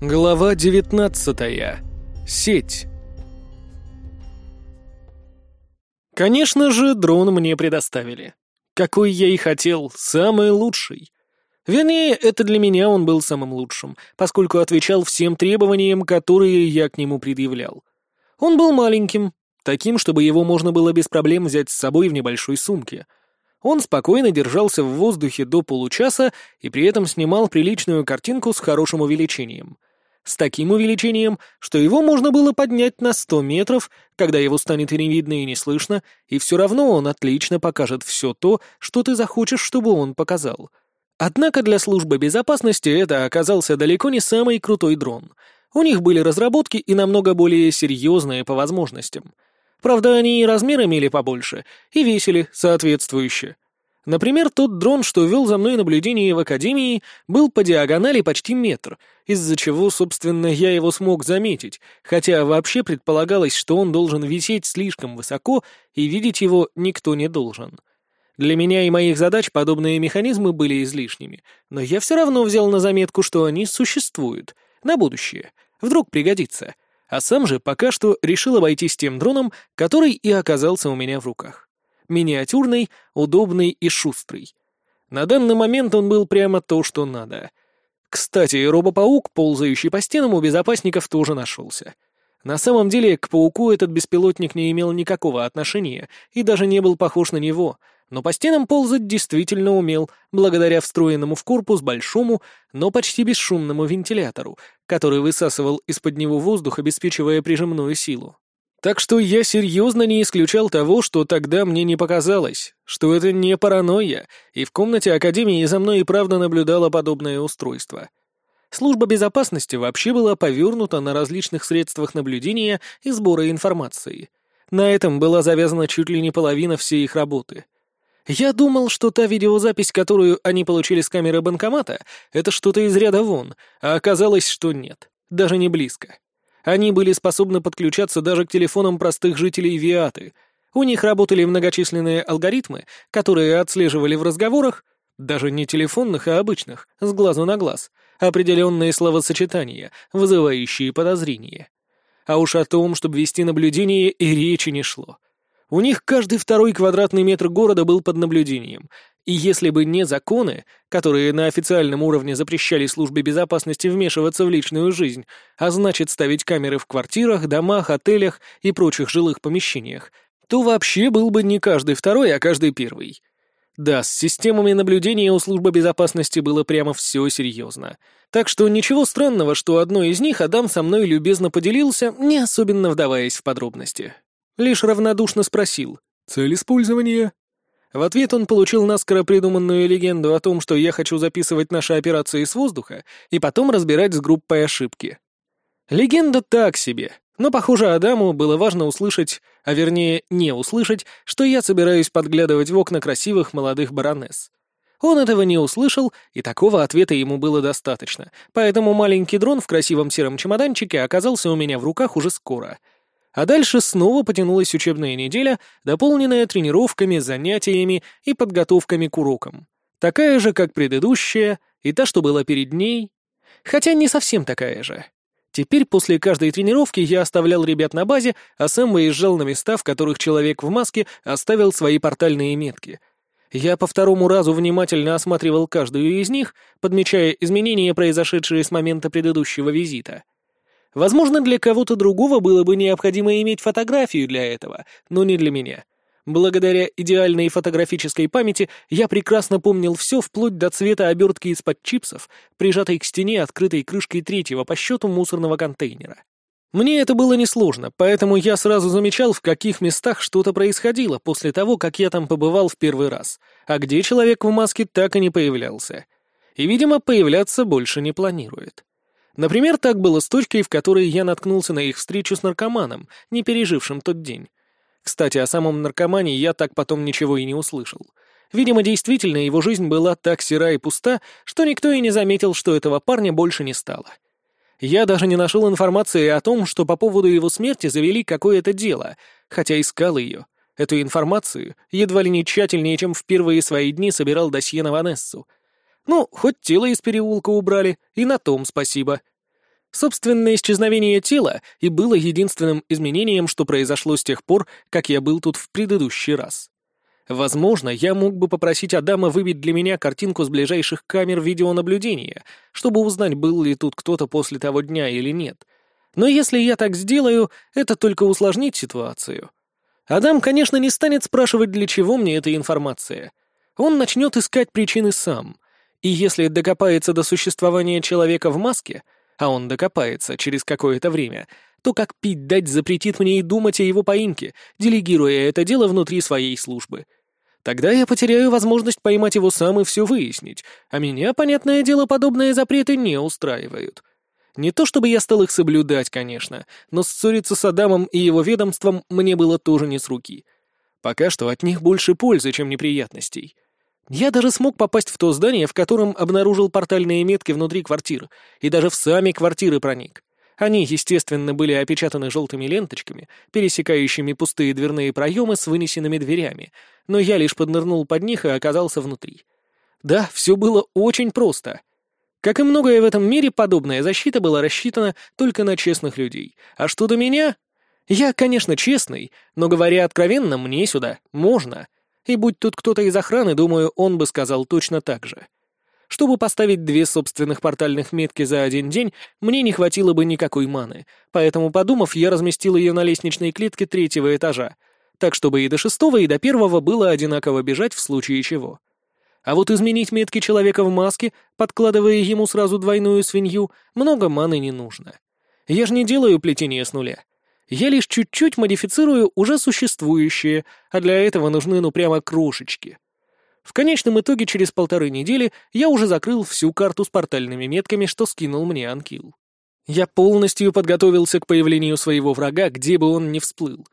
Глава 19. Сеть. Конечно же, дрон мне предоставили. Какой я и хотел, самый лучший. Вернее, это для меня он был самым лучшим, поскольку отвечал всем требованиям, которые я к нему предъявлял. Он был маленьким, таким, чтобы его можно было без проблем взять с собой в небольшой сумке — он спокойно держался в воздухе до получаса и при этом снимал приличную картинку с хорошим увеличением. С таким увеличением, что его можно было поднять на 100 метров, когда его станет и не видно, и не слышно, и все равно он отлично покажет все то, что ты захочешь, чтобы он показал. Однако для службы безопасности это оказался далеко не самый крутой дрон. У них были разработки и намного более серьезные по возможностям — Правда, они и размер имели побольше, и весили соответствующе. Например, тот дрон, что вел за мной наблюдение в Академии, был по диагонали почти метр, из-за чего, собственно, я его смог заметить, хотя вообще предполагалось, что он должен висеть слишком высоко, и видеть его никто не должен. Для меня и моих задач подобные механизмы были излишними, но я все равно взял на заметку, что они существуют, на будущее, вдруг пригодится — а сам же пока что решил обойтись тем дроном, который и оказался у меня в руках. Миниатюрный, удобный и шустрый. На данный момент он был прямо то, что надо. Кстати, робопаук, ползающий по стенам, у безопасников тоже нашелся. На самом деле, к пауку этот беспилотник не имел никакого отношения и даже не был похож на него — но по стенам ползать действительно умел, благодаря встроенному в корпус большому, но почти бесшумному вентилятору, который высасывал из-под него воздух, обеспечивая прижимную силу. Так что я серьезно не исключал того, что тогда мне не показалось, что это не паранойя, и в комнате Академии за мной и правда наблюдало подобное устройство. Служба безопасности вообще была повернута на различных средствах наблюдения и сбора информации. На этом была завязана чуть ли не половина всей их работы — я думал, что та видеозапись, которую они получили с камеры банкомата, это что-то из ряда вон, а оказалось, что нет, даже не близко. Они были способны подключаться даже к телефонам простых жителей Виаты. У них работали многочисленные алгоритмы, которые отслеживали в разговорах, даже не телефонных, а обычных, с глазу на глаз, определенные словосочетания, вызывающие подозрения. А уж о том, чтобы вести наблюдение, и речи не шло. У них каждый второй квадратный метр города был под наблюдением, и если бы не законы, которые на официальном уровне запрещали службе безопасности вмешиваться в личную жизнь, а значит ставить камеры в квартирах, домах, отелях и прочих жилых помещениях, то вообще был бы не каждый второй, а каждый первый. Да, с системами наблюдения у службы безопасности было прямо все серьезно. Так что ничего странного, что одной из них Адам со мной любезно поделился, не особенно вдаваясь в подробности. Лишь равнодушно спросил «Цель использования?» В ответ он получил наскоро придуманную легенду о том, что я хочу записывать наши операции с воздуха и потом разбирать с группой ошибки. Легенда так себе, но, похоже, Адаму было важно услышать, а вернее, не услышать, что я собираюсь подглядывать в окна красивых молодых баронесс. Он этого не услышал, и такого ответа ему было достаточно, поэтому маленький дрон в красивом сером чемоданчике оказался у меня в руках уже скоро — а дальше снова потянулась учебная неделя, дополненная тренировками, занятиями и подготовками к урокам. Такая же, как предыдущая, и та, что была перед ней. Хотя не совсем такая же. Теперь после каждой тренировки я оставлял ребят на базе, а сам выезжал на места, в которых человек в маске оставил свои портальные метки. Я по второму разу внимательно осматривал каждую из них, подмечая изменения, произошедшие с момента предыдущего визита — Возможно, для кого-то другого было бы необходимо иметь фотографию для этого, но не для меня. Благодаря идеальной фотографической памяти я прекрасно помнил все вплоть до цвета обертки из-под чипсов, прижатой к стене открытой крышкой третьего по счету мусорного контейнера. Мне это было несложно, поэтому я сразу замечал, в каких местах что-то происходило после того, как я там побывал в первый раз, а где человек в маске так и не появлялся. И, видимо, появляться больше не планирует. Например, так было с точкой, в которой я наткнулся на их встречу с наркоманом, не пережившим тот день. Кстати, о самом наркомане я так потом ничего и не услышал. Видимо, действительно, его жизнь была так сера и пуста, что никто и не заметил, что этого парня больше не стало. Я даже не нашел информации о том, что по поводу его смерти завели какое-то дело, хотя искал ее. Эту информацию едва ли не тщательнее, чем в первые свои дни собирал досье на Ванессу. Ну, хоть тело из переулка убрали, и на том спасибо. Собственное исчезновение тела и было единственным изменением, что произошло с тех пор, как я был тут в предыдущий раз. Возможно, я мог бы попросить Адама выбить для меня картинку с ближайших камер видеонаблюдения, чтобы узнать, был ли тут кто-то после того дня или нет. Но если я так сделаю, это только усложнит ситуацию. Адам, конечно, не станет спрашивать, для чего мне эта информация. Он начнет искать причины сам. И если докопается до существования человека в маске — а он докопается через какое-то время, то как пить дать запретит мне и думать о его поимке, делегируя это дело внутри своей службы. Тогда я потеряю возможность поймать его сам и все выяснить, а меня, понятное дело, подобные запреты не устраивают. Не то чтобы я стал их соблюдать, конечно, но ссориться с Адамом и его ведомством мне было тоже не с руки. Пока что от них больше пользы, чем неприятностей. Я даже смог попасть в то здание, в котором обнаружил портальные метки внутри квартир, и даже в сами квартиры проник. Они, естественно, были опечатаны желтыми ленточками, пересекающими пустые дверные проемы с вынесенными дверями, но я лишь поднырнул под них и оказался внутри. Да, все было очень просто. Как и многое в этом мире, подобная защита была рассчитана только на честных людей. А что до меня? Я, конечно, честный, но, говоря откровенно, мне сюда можно — и будь тут кто-то из охраны, думаю, он бы сказал точно так же. Чтобы поставить две собственных портальных метки за один день, мне не хватило бы никакой маны, поэтому, подумав, я разместил ее на лестничной клетке третьего этажа, так чтобы и до шестого, и до первого было одинаково бежать в случае чего. А вот изменить метки человека в маске, подкладывая ему сразу двойную свинью, много маны не нужно. Я же не делаю плетение с нуля. Я лишь чуть-чуть модифицирую уже существующие, а для этого нужны ну прямо крошечки. В конечном итоге через полторы недели я уже закрыл всю карту с портальными метками, что скинул мне Анкил. Я полностью подготовился к появлению своего врага, где бы он ни всплыл.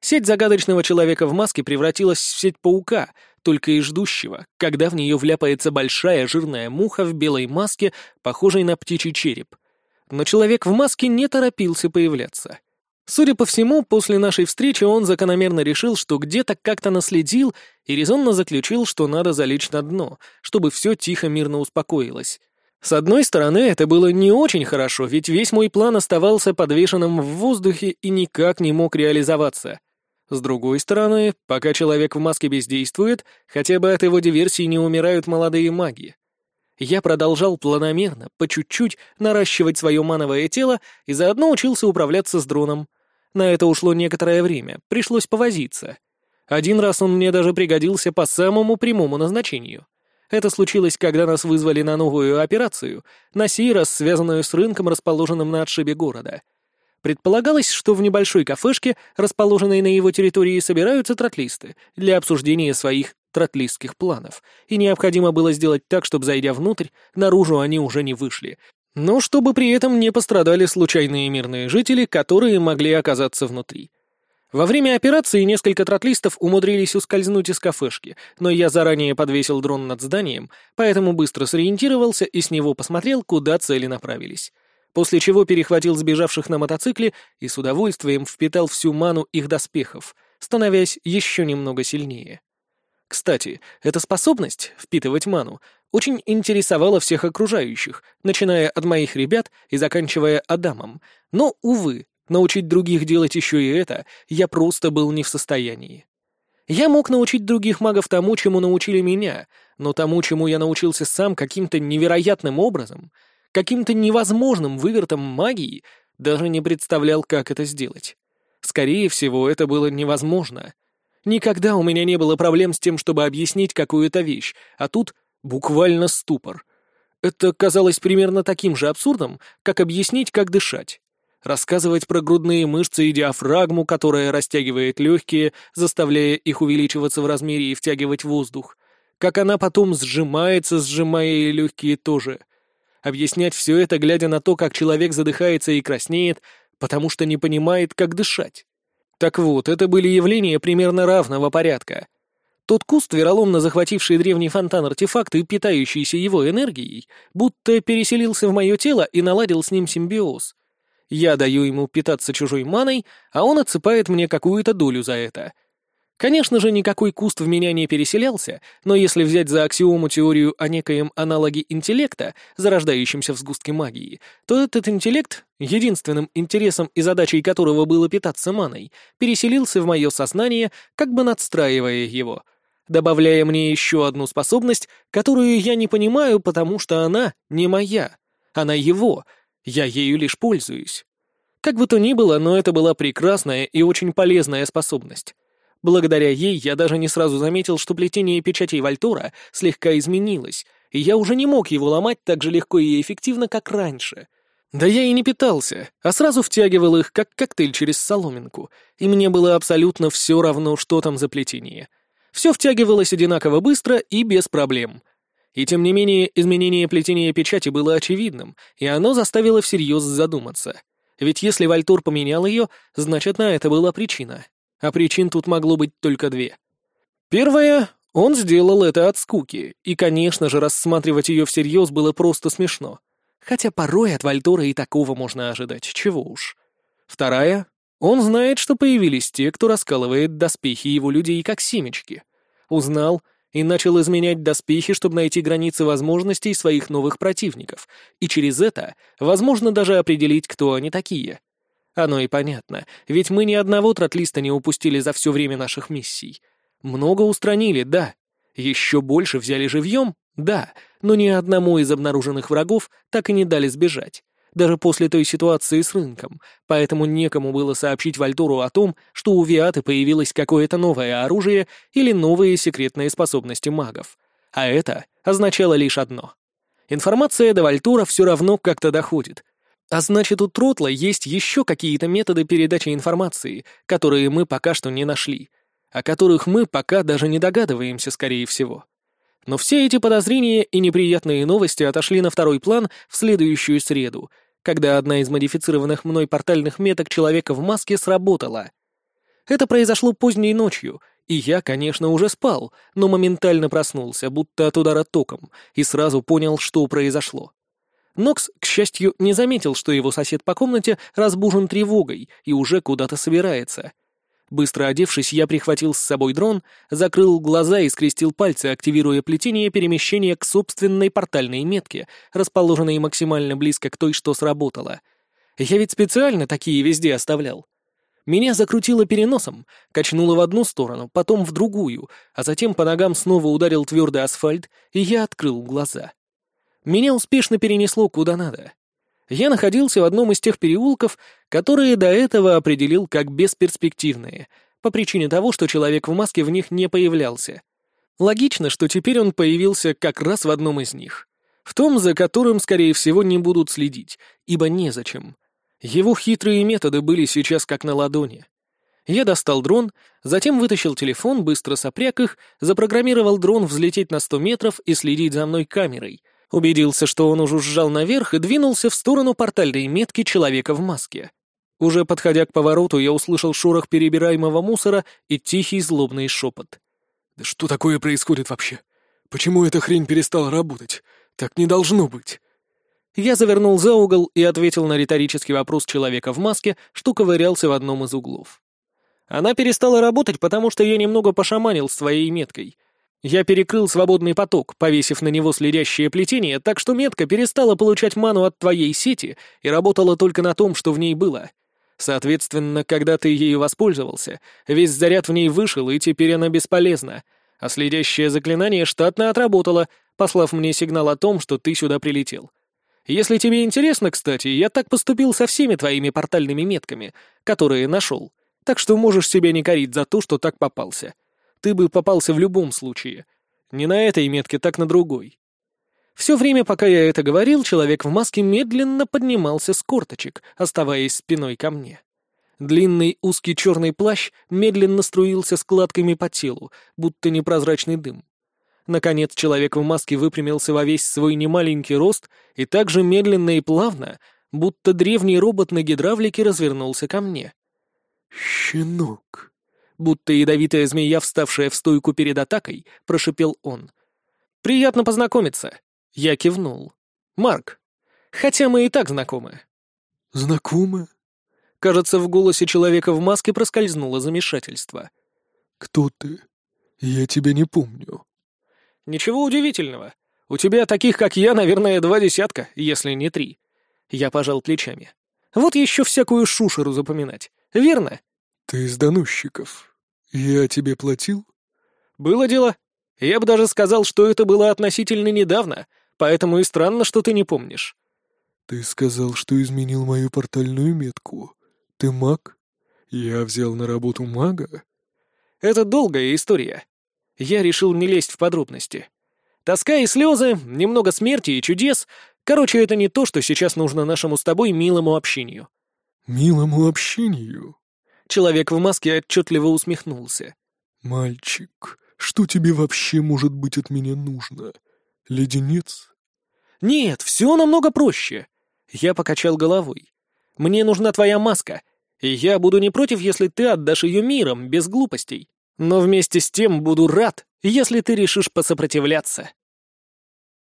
Сеть загадочного человека в маске превратилась в сеть паука, только и ждущего, когда в нее вляпается большая жирная муха в белой маске, похожей на птичий череп. Но человек в маске не торопился появляться. Судя по всему, после нашей встречи он закономерно решил, что где-то как-то наследил и резонно заключил, что надо залечь на дно, чтобы все тихо-мирно успокоилось. С одной стороны, это было не очень хорошо, ведь весь мой план оставался подвешенным в воздухе и никак не мог реализоваться. С другой стороны, пока человек в маске бездействует, хотя бы от его диверсии не умирают молодые маги. Я продолжал планомерно, по чуть-чуть, наращивать свое мановое тело и заодно учился управляться с дроном. На это ушло некоторое время, пришлось повозиться. Один раз он мне даже пригодился по самому прямому назначению. Это случилось, когда нас вызвали на новую операцию, на сей раз связанную с рынком, расположенным на отшибе города. Предполагалось, что в небольшой кафешке, расположенной на его территории, собираются тротлисты для обсуждения своих тротлистских планов, и необходимо было сделать так, чтобы, зайдя внутрь, наружу они уже не вышли, но чтобы при этом не пострадали случайные мирные жители, которые могли оказаться внутри. Во время операции несколько тротлистов умудрились ускользнуть из кафешки, но я заранее подвесил дрон над зданием, поэтому быстро сориентировался и с него посмотрел, куда цели направились. После чего перехватил сбежавших на мотоцикле и с удовольствием впитал всю ману их доспехов, становясь еще немного сильнее. Кстати, эта способность впитывать ману очень интересовала всех окружающих, начиная от моих ребят и заканчивая Адамом. Но, увы, научить других делать еще и это я просто был не в состоянии. Я мог научить других магов тому, чему научили меня, но тому, чему я научился сам каким-то невероятным образом, каким-то невозможным вывертом магии, даже не представлял, как это сделать. Скорее всего, это было невозможно. Никогда у меня не было проблем с тем, чтобы объяснить какую-то вещь, а тут буквально ступор. Это казалось примерно таким же абсурдом, как объяснить, как дышать. Рассказывать про грудные мышцы и диафрагму, которая растягивает легкие, заставляя их увеличиваться в размере и втягивать воздух. Как она потом сжимается, сжимая и легкие тоже. Объяснять все это, глядя на то, как человек задыхается и краснеет, потому что не понимает, как дышать. Так вот, это были явления примерно равного порядка. Тот куст, вероломно захвативший древний фонтан артефакт и питающийся его энергией, будто переселился в мое тело и наладил с ним симбиоз. Я даю ему питаться чужой маной, а он отсыпает мне какую-то долю за это. Конечно же, никакой куст в меня не переселялся, но если взять за аксиому теорию о некоем аналоге интеллекта, зарождающемся в сгустке магии, то этот интеллект, единственным интересом и задачей которого было питаться маной, переселился в мое сознание, как бы надстраивая его, добавляя мне еще одну способность, которую я не понимаю, потому что она не моя, она его, я ею лишь пользуюсь. Как бы то ни было, но это была прекрасная и очень полезная способность. Благодаря ей я даже не сразу заметил, что плетение печатей Вальтора слегка изменилось, и я уже не мог его ломать так же легко и эффективно, как раньше. Да я и не питался, а сразу втягивал их, как коктейль через соломинку, и мне было абсолютно все равно, что там за плетение. Все втягивалось одинаково быстро и без проблем. И тем не менее, изменение плетения печати было очевидным, и оно заставило всерьез задуматься. Ведь если Вальтур поменял ее, значит, на это была причина а причин тут могло быть только две. Первая — он сделал это от скуки, и, конечно же, рассматривать ее всерьез было просто смешно. Хотя порой от Вальтора и такого можно ожидать, чего уж. Вторая — он знает, что появились те, кто раскалывает доспехи его людей как семечки. Узнал и начал изменять доспехи, чтобы найти границы возможностей своих новых противников, и через это, возможно, даже определить, кто они такие — оно и понятно, ведь мы ни одного тротлиста не упустили за все время наших миссий. Много устранили, да. Еще больше взяли живьем, да, но ни одному из обнаруженных врагов так и не дали сбежать. Даже после той ситуации с рынком, поэтому некому было сообщить Вальтору о том, что у Виаты появилось какое-то новое оружие или новые секретные способности магов. А это означало лишь одно. Информация до Вальтура все равно как-то доходит, а значит, у Тротла есть еще какие-то методы передачи информации, которые мы пока что не нашли, о которых мы пока даже не догадываемся, скорее всего. Но все эти подозрения и неприятные новости отошли на второй план в следующую среду, когда одна из модифицированных мной портальных меток человека в маске сработала. Это произошло поздней ночью, и я, конечно, уже спал, но моментально проснулся, будто от удара током, и сразу понял, что произошло. Нокс, к счастью, не заметил, что его сосед по комнате разбужен тревогой и уже куда-то собирается. Быстро одевшись, я прихватил с собой дрон, закрыл глаза и скрестил пальцы, активируя плетение перемещения к собственной портальной метке, расположенной максимально близко к той, что сработала. Я ведь специально такие везде оставлял. Меня закрутило переносом, качнуло в одну сторону, потом в другую, а затем по ногам снова ударил твердый асфальт, и я открыл глаза. Меня успешно перенесло куда надо. Я находился в одном из тех переулков, которые до этого определил как бесперспективные, по причине того, что человек в маске в них не появлялся. Логично, что теперь он появился как раз в одном из них. В том, за которым, скорее всего, не будут следить, ибо незачем. Его хитрые методы были сейчас как на ладони. Я достал дрон, затем вытащил телефон, быстро сопряг их, запрограммировал дрон взлететь на 100 метров и следить за мной камерой — Убедился, что он уже сжал наверх и двинулся в сторону портальной метки человека в маске. Уже подходя к повороту, я услышал шорох перебираемого мусора и тихий злобный шепот. «Да что такое происходит вообще? Почему эта хрень перестала работать? Так не должно быть!» Я завернул за угол и ответил на риторический вопрос человека в маске, что ковырялся в одном из углов. Она перестала работать, потому что я немного пошаманил с твоей меткой. Я перекрыл свободный поток, повесив на него следящее плетение, так что метка перестала получать ману от твоей сети и работала только на том, что в ней было. Соответственно, когда ты ею воспользовался, весь заряд в ней вышел, и теперь она бесполезна. А следящее заклинание штатно отработало, послав мне сигнал о том, что ты сюда прилетел. Если тебе интересно, кстати, я так поступил со всеми твоими портальными метками, которые нашел, так что можешь себя не корить за то, что так попался ты бы попался в любом случае. Не на этой метке, так на другой. Все время, пока я это говорил, человек в маске медленно поднимался с корточек, оставаясь спиной ко мне. Длинный узкий черный плащ медленно струился складками по телу, будто непрозрачный дым. Наконец человек в маске выпрямился во весь свой немаленький рост и также медленно и плавно, будто древний робот на гидравлике развернулся ко мне. «Щенок», будто ядовитая змея, вставшая в стойку перед атакой, прошипел он. «Приятно познакомиться!» Я кивнул. «Марк, хотя мы и так знакомы». «Знакомы?» Кажется, в голосе человека в маске проскользнуло замешательство. Кто ты? Я тебя не помню». «Ничего удивительного. У тебя таких, как я, наверное, два десятка, если не три». Я пожал плечами. «Вот еще всякую шушеру запоминать, верно?» «Ты из доносчиков. Я тебе платил?» «Было дело. Я бы даже сказал, что это было относительно недавно, поэтому и странно, что ты не помнишь». «Ты сказал, что изменил мою портальную метку. Ты маг? Я взял на работу мага?» «Это долгая история. Я решил не лезть в подробности. Тоска и слезы, немного смерти и чудес. Короче, это не то, что сейчас нужно нашему с тобой милому общению». «Милому общению?» Человек в маске отчетливо усмехнулся. «Мальчик, что тебе вообще может быть от меня нужно? Леденец?» «Нет, все намного проще». Я покачал головой. «Мне нужна твоя маска, и я буду не против, если ты отдашь ее миром, без глупостей. Но вместе с тем буду рад, если ты решишь посопротивляться».